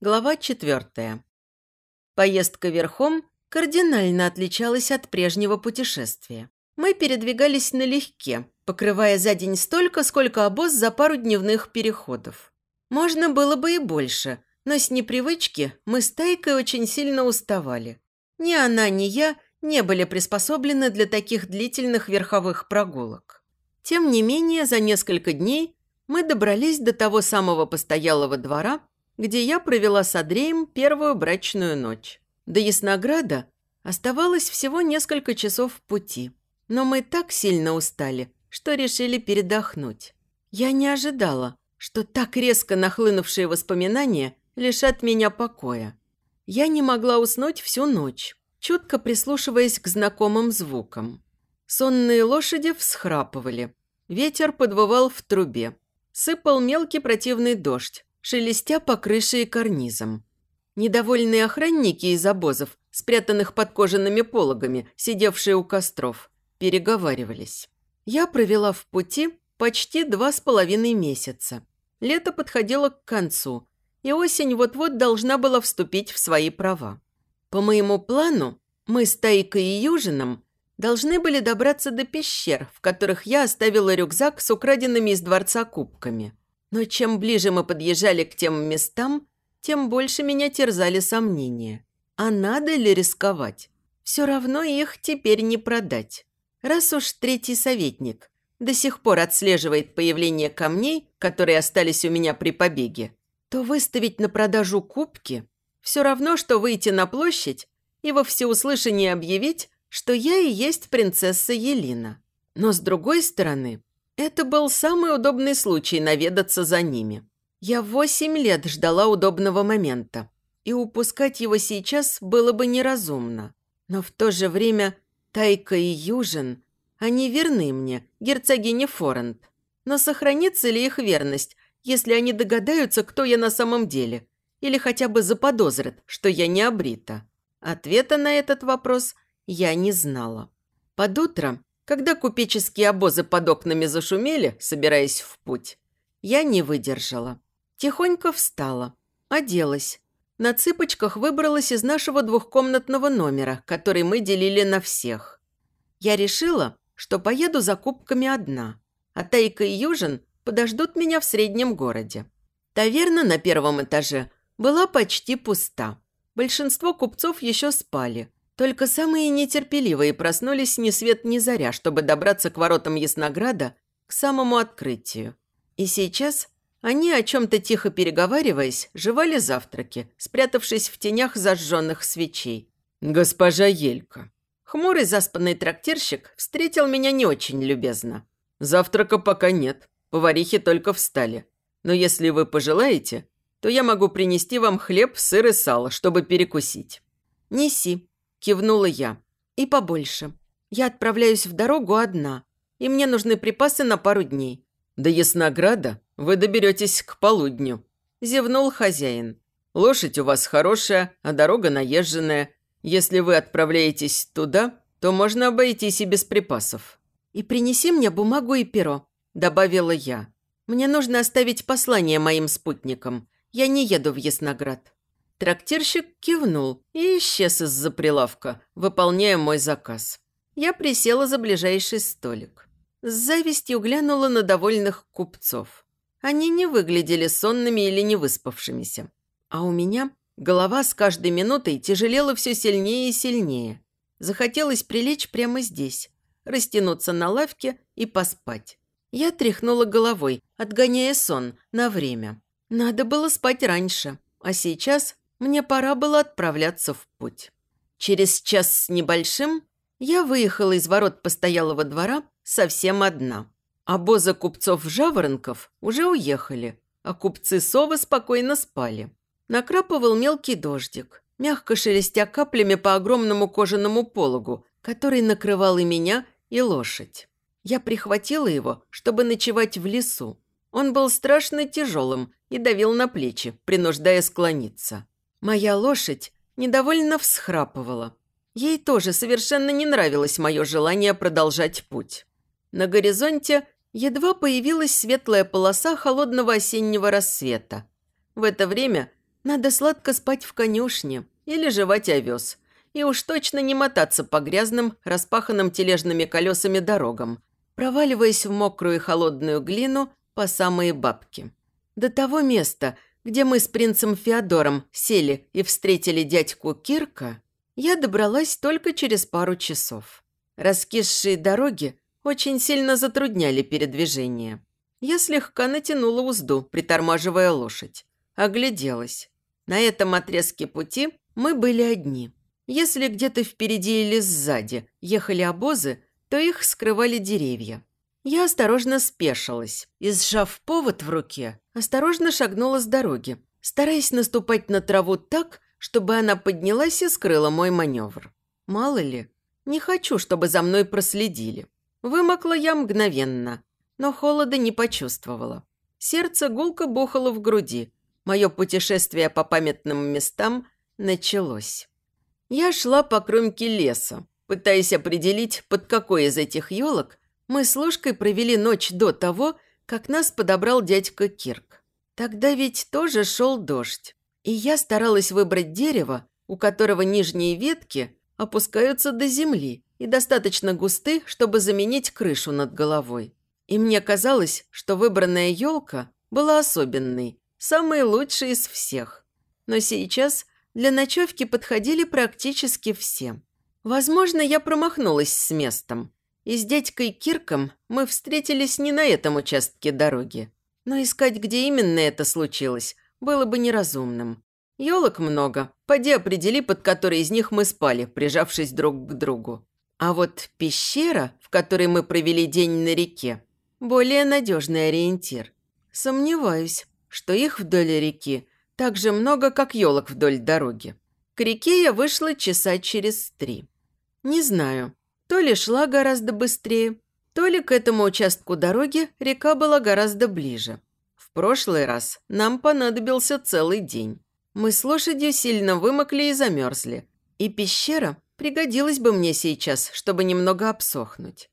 Глава четвертая. Поездка верхом кардинально отличалась от прежнего путешествия. Мы передвигались налегке, покрывая за день столько, сколько обоз за пару дневных переходов. Можно было бы и больше, но с непривычки мы с Тайкой очень сильно уставали. Ни она, ни я не были приспособлены для таких длительных верховых прогулок. Тем не менее, за несколько дней мы добрались до того самого постоялого двора, где я провела с Андреем первую брачную ночь. До Яснограда оставалось всего несколько часов пути, но мы так сильно устали, что решили передохнуть. Я не ожидала, что так резко нахлынувшие воспоминания лишат меня покоя. Я не могла уснуть всю ночь, чутко прислушиваясь к знакомым звукам. Сонные лошади всхрапывали. Ветер подвывал в трубе. Сыпал мелкий противный дождь, шелестя по крыше и карнизам. Недовольные охранники из обозов, спрятанных под кожаными пологами, сидевшие у костров, переговаривались. Я провела в пути почти два с половиной месяца. Лето подходило к концу, и осень вот-вот должна была вступить в свои права. По моему плану, мы с Тайкой и Южином должны были добраться до пещер, в которых я оставила рюкзак с украденными из дворца кубками. Но чем ближе мы подъезжали к тем местам, тем больше меня терзали сомнения. А надо ли рисковать? Все равно их теперь не продать. Раз уж третий советник до сих пор отслеживает появление камней, которые остались у меня при побеге, то выставить на продажу кубки все равно, что выйти на площадь и во всеуслышание объявить, что я и есть принцесса Елина. Но с другой стороны, это был самый удобный случай наведаться за ними. Я восемь лет ждала удобного момента, и упускать его сейчас было бы неразумно. Но в то же время Тайка и Южин, они верны мне, герцогине Форент. Но сохранится ли их верность, если они догадаются, кто я на самом деле, или хотя бы заподозрят, что я не обрита? Ответа на этот вопрос – я не знала. Под утро, когда купеческие обозы под окнами зашумели, собираясь в путь, я не выдержала. Тихонько встала, оделась. На цыпочках выбралась из нашего двухкомнатного номера, который мы делили на всех. Я решила, что поеду за кубками одна, а Тайка и Южин подождут меня в среднем городе. Таверна на первом этаже была почти пуста. Большинство купцов еще спали – только самые нетерпеливые проснулись ни свет ни заря, чтобы добраться к воротам Яснограда, к самому открытию. И сейчас они, о чем-то тихо переговариваясь, жевали завтраки, спрятавшись в тенях зажженных свечей. «Госпожа Елька». Хмурый заспанный трактирщик встретил меня не очень любезно. «Завтрака пока нет, поварихи только встали. Но если вы пожелаете, то я могу принести вам хлеб, сыр и сало, чтобы перекусить». «Неси», Кивнула я. «И побольше. Я отправляюсь в дорогу одна, и мне нужны припасы на пару дней». «До Яснограда вы доберетесь к полудню», – зевнул хозяин. «Лошадь у вас хорошая, а дорога наезженная. Если вы отправляетесь туда, то можно обойтись и без припасов». «И принеси мне бумагу и перо», – добавила я. «Мне нужно оставить послание моим спутникам. Я не еду в Ясноград». Трактирщик кивнул и исчез из-за прилавка, выполняя мой заказ. Я присела за ближайший столик. С завистью глянула на довольных купцов. Они не выглядели сонными или невыспавшимися. А у меня голова с каждой минутой тяжелела все сильнее и сильнее. Захотелось прилечь прямо здесь, растянуться на лавке и поспать. Я тряхнула головой, отгоняя сон на время. Надо было спать раньше, а сейчас мне пора было отправляться в путь. Через час с небольшим я выехала из ворот постоялого двора совсем одна. Обозы купцов-жаворонков уже уехали, а купцы совы спокойно спали. Накрапывал мелкий дождик, мягко шелестя каплями по огромному кожаному пологу, который накрывал и меня, и лошадь. Я прихватила его, чтобы ночевать в лесу. Он был страшно тяжелым и давил на плечи, принуждая склониться. Моя лошадь недовольно всхрапывала. Ей тоже совершенно не нравилось мое желание продолжать путь. На горизонте едва появилась светлая полоса холодного осеннего рассвета. В это время Надо сладко спать в конюшне или жевать овес. И уж точно не мотаться по грязным, распаханным тележными колесами дорогам, проваливаясь в мокрую и холодную глину по самые бабки. До того места, где мы с принцем Феодором сели и встретили дядьку Кирка, я добралась только через пару часов. Раскисшие дороги очень сильно затрудняли передвижение. Я слегка натянула узду, притормаживая лошадь. Огляделась. На этом отрезке пути мы были одни. Если где-то впереди или сзади ехали обозы, то их скрывали деревья. Я осторожно спешилась и, сжав повод в руке, осторожно шагнула с дороги, стараясь наступать на траву так, чтобы она поднялась и скрыла мой маневр. Мало ли, не хочу, чтобы за мной проследили. Вымокла я мгновенно, но холода не почувствовала. Сердце гулко бухало в груди. Мое путешествие по памятным местам началось. Я шла по кромке леса, пытаясь определить, под какой из этих елок мы с Лужкой провели ночь до того, как нас подобрал дядька Кирк. Тогда ведь тоже шел дождь, и я старалась выбрать дерево, у которого нижние ветки опускаются до земли и достаточно густы, чтобы заменить крышу над головой. И мне казалось, что выбранная елка была особенной, самой лучшей из всех. Но сейчас для ночевки подходили практически все. Возможно, я промахнулась с местом. И с дядькой Кирком мы встретились не на этом участке дороги. Но искать, где именно это случилось, было бы неразумным. Елок много. Поди определи, под которой из них мы спали, прижавшись друг к другу. А вот пещера, в которой мы провели день на реке, более надежный ориентир. Сомневаюсь, что их вдоль реки так же много, как елок вдоль дороги. К реке я вышла часа через три. Не знаю, то ли шла гораздо быстрее, то ли к этому участку дороги река была гораздо ближе. В прошлый раз нам понадобился целый день. Мы с лошадью сильно вымокли и замерзли. И пещера пригодилась бы мне сейчас, чтобы немного обсохнуть.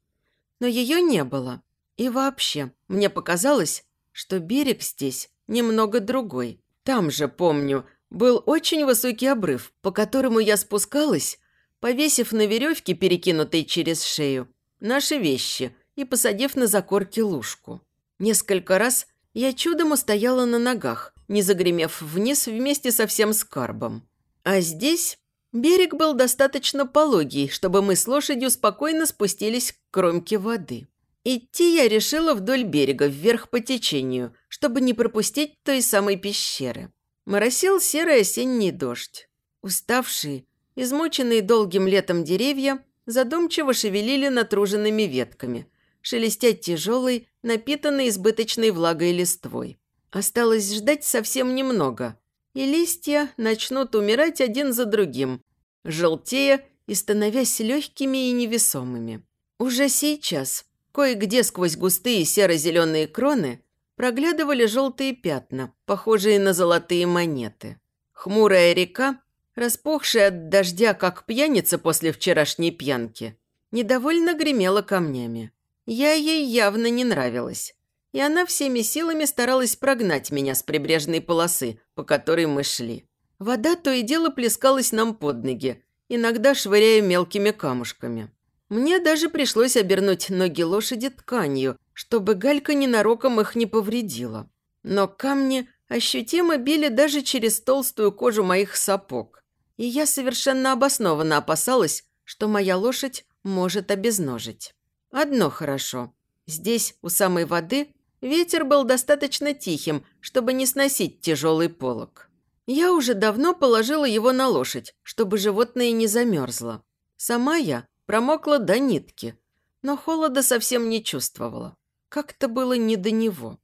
Но ее не было. И вообще, мне показалось, что берег здесь немного другой. Там же, помню, был очень высокий обрыв, по которому я спускалась, повесив на веревке, перекинутой через шею, наши вещи и посадив на закорке лужку. Несколько раз я чудом устояла на ногах, не загремев вниз вместе со всем скарбом. А здесь берег был достаточно пологий, чтобы мы с лошадью спокойно спустились к кромке воды. Идти я решила вдоль берега, вверх по течению, чтобы не пропустить той самой пещеры. Моросил серый осенний дождь. Уставшие, измученные долгим летом деревья задумчиво шевелили натруженными ветками, шелестя тяжелой, напитанной избыточной влагой листвой. Осталось ждать совсем немного, и листья начнут умирать один за другим, желтея и становясь легкими и невесомыми. Уже сейчас Кое-где сквозь густые серо-зеленые кроны проглядывали желтые пятна, похожие на золотые монеты. Хмурая река, распухшая от дождя, как пьяница после вчерашней пьянки, недовольно гремела камнями. Я ей явно не нравилась, и она всеми силами старалась прогнать меня с прибрежной полосы, по которой мы шли. Вода то и дело плескалась нам под ноги, иногда швыряя мелкими камушками. Мне даже пришлось обернуть ноги лошади тканью, чтобы галька ненароком их не повредила. Но камни ощутимо били даже через толстую кожу моих сапог. И я совершенно обоснованно опасалась, что моя лошадь может обезножить. Одно хорошо. Здесь, у самой воды, ветер был достаточно тихим, чтобы не сносить тяжелый полог. Я уже давно положила его на лошадь, чтобы животное не замерзло. Сама я Промокла до нитки, но холода совсем не чувствовала. Как-то было не до него.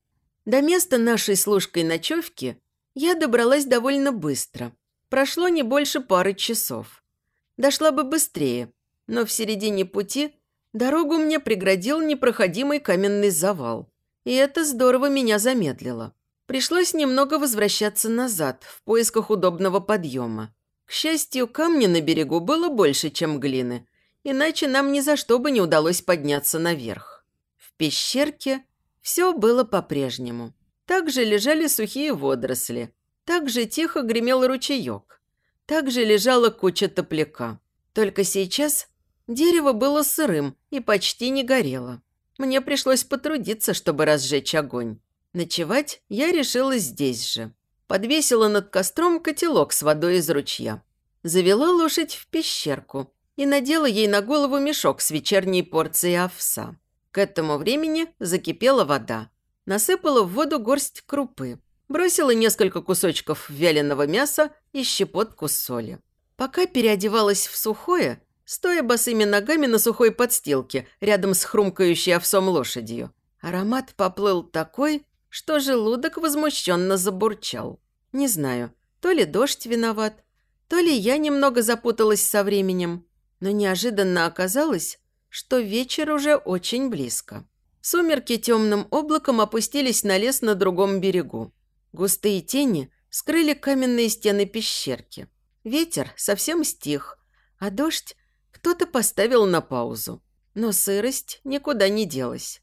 До места нашей служкой ночевки я добралась довольно быстро. Прошло не больше пары часов. Дошла бы быстрее, но в середине пути дорогу мне преградил непроходимый каменный завал. И это здорово меня замедлило. Пришлось немного возвращаться назад, в поисках удобного подъема. К счастью, камня на берегу было больше, чем глины, иначе нам ни за что бы не удалось подняться наверх. В пещерке все было по-прежнему. Также лежали сухие водоросли. Так же тихо гремел ручеек. Так же лежала куча топляка. Только сейчас дерево было сырым и почти не горело. Мне пришлось потрудиться, чтобы разжечь огонь. Ночевать я решила здесь же. Подвесила над костром котелок с водой из ручья. Завела лошадь в пещерку и надела ей на голову мешок с вечерней порцией овса. К этому времени закипела вода. Насыпала в воду горсть крупы. Бросила несколько кусочков вяленого мяса и щепотку соли. Пока переодевалась в сухое, стоя босыми ногами на сухой подстилке рядом с хрумкающей овсом лошадью, аромат поплыл такой, что желудок возмущенно забурчал. Не знаю, то ли дождь виноват, то ли я немного запуталась со временем, но неожиданно оказалось, что вечер уже очень близко. Сумерки темным облаком опустились на лес на другом берегу. Густые тени скрыли каменные стены пещерки. Ветер совсем стих, а дождь кто-то поставил на паузу. Но сырость никуда не делась.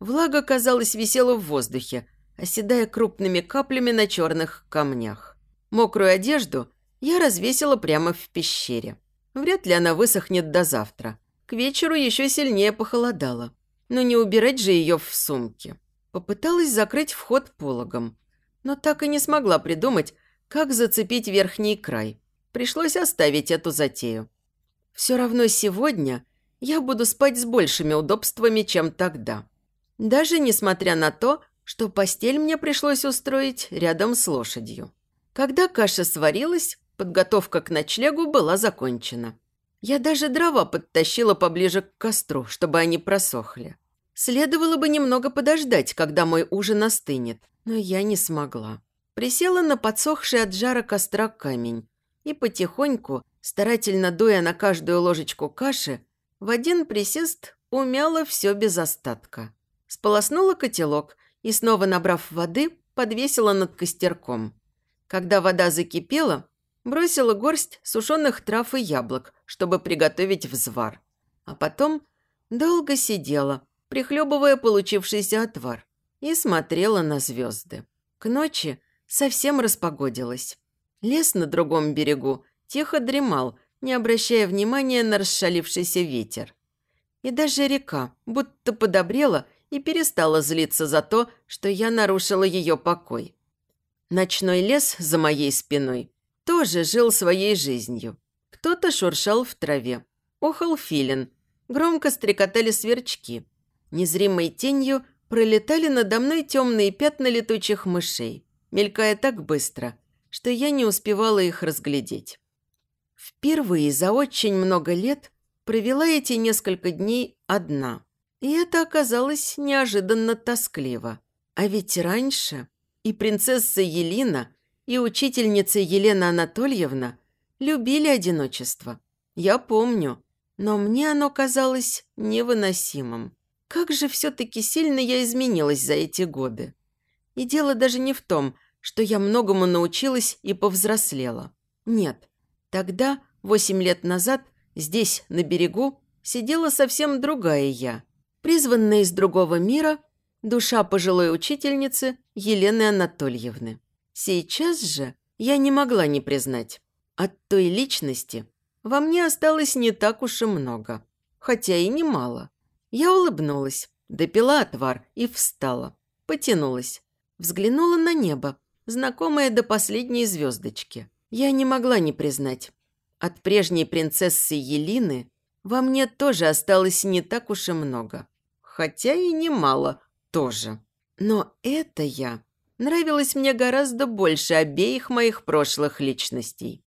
Влага, казалось, висела в воздухе, оседая крупными каплями на черных камнях. Мокрую одежду я развесила прямо в пещере. Вряд ли она высохнет до завтра. К вечеру еще сильнее похолодало. Но не убирать же ее в сумке. Попыталась закрыть вход пологом, но так и не смогла придумать, как зацепить верхний край. Пришлось оставить эту затею. Все равно сегодня я буду спать с большими удобствами, чем тогда. Даже несмотря на то, что постель мне пришлось устроить рядом с лошадью. Когда каша сварилась, подготовка к ночлегу была закончена. Я даже дрова подтащила поближе к костру, чтобы они просохли. Следовало бы немного подождать, когда мой ужин остынет, но я не смогла. Присела на подсохший от жара костра камень и потихоньку, старательно дуя на каждую ложечку каши, в один присест умяла все без остатка. Сполоснула котелок и, снова набрав воды, подвесила над костерком. Когда вода закипела, бросила горсть сушеных трав и яблок, чтобы приготовить взвар. А потом долго сидела, прихлебывая получившийся отвар, и смотрела на звезды. К ночи совсем распогодилось. Лес на другом берегу тихо дремал, не обращая внимания на расшалившийся ветер. И даже река будто подобрела и перестала злиться за то, что я нарушила ее покой. Ночной лес за моей спиной тоже жил своей жизнью. Кто-то шуршал в траве, охал филин, громко стрекотали сверчки. Незримой тенью пролетали надо мной темные пятна летучих мышей, мелькая так быстро, что я не успевала их разглядеть. Впервые за очень много лет провела эти несколько дней одна – и это оказалось неожиданно тоскливо. А ведь раньше и принцесса Елина, и учительница Елена Анатольевна любили одиночество. Я помню, но мне оно казалось невыносимым. Как же все-таки сильно я изменилась за эти годы. И дело даже не в том, что я многому научилась и повзрослела. Нет, тогда, восемь лет назад, здесь, на берегу, сидела совсем другая я – призванная из другого мира, душа пожилой учительницы Елены Анатольевны. Сейчас же я не могла не признать. От той личности во мне осталось не так уж и много, хотя и немало. Я улыбнулась, допила отвар и встала, потянулась, взглянула на небо, знакомое до последней звездочки. Я не могла не признать. От прежней принцессы Елины во мне тоже осталось не так уж и много. Хотя и немало тоже. Но это я нравилось мне гораздо больше обеих моих прошлых личностей.